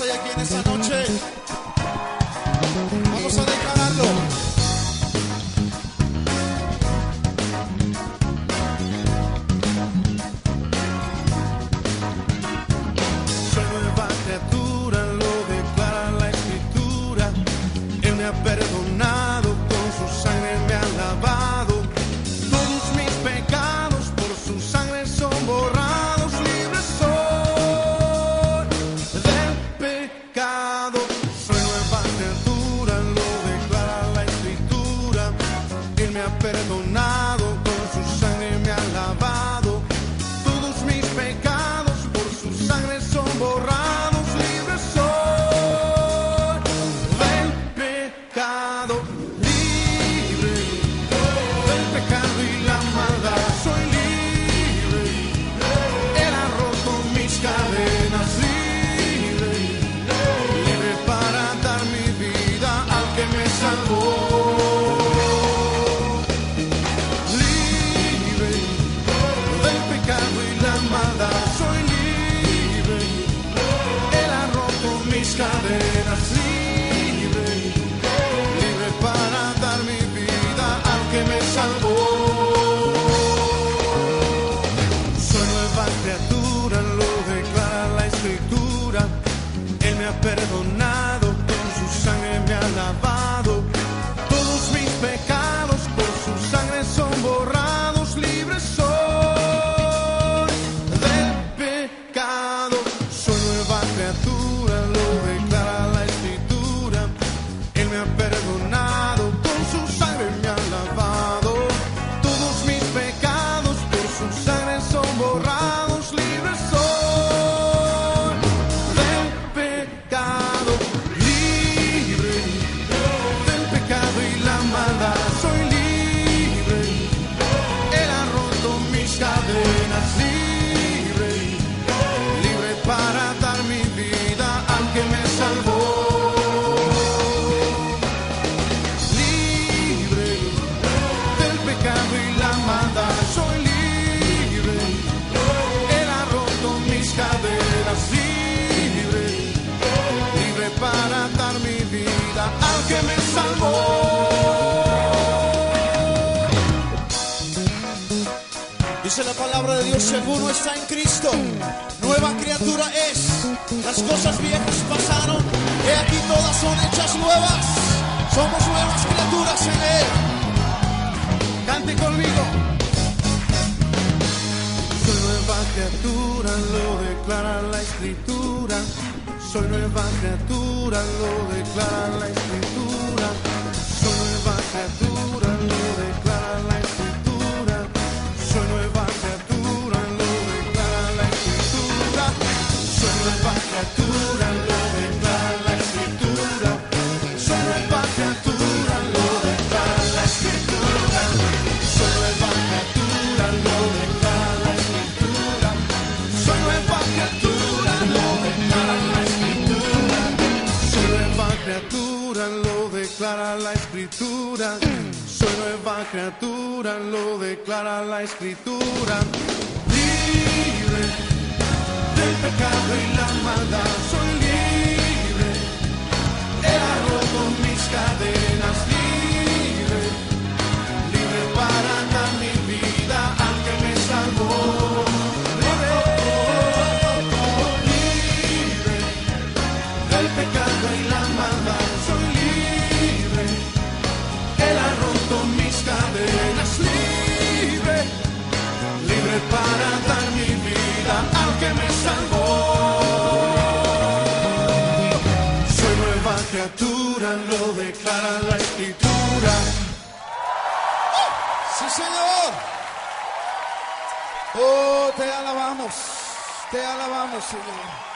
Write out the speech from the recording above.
hay aquí en esta? Mis mi vida al que me salvó. Dice la palabra de Dios, si alguno está en Cristo, nueva criatura es. Las cosas viejas pasaron, y aquí todas son hechas nuevas. Somos nuevas criaturas en Él. Cante conmigo. Soy nueva criatura, lo declara la escritura. Soy nueva criatura, lo declara la escritura. Soy nueva criatura, lo declara la escritura. Soy nueva criatura, lo declara la escritura. Soy nueva criatura, lo declara la escritura. Soy nueva criatura, lo declara la escritura. Soy nueva criatura, lo declara lo declara la escritura. Soy nueva criatura, lo declara la escritura. Libre del pecado y la maldad, soy libre. Ha roto mis cadenas, libre. Libre para dar mi vida al me salvó. Libre del pecado y la criatura, lo declara la escritura. Sí, Señor. Oh, te alabamos. Te alabamos, Señor.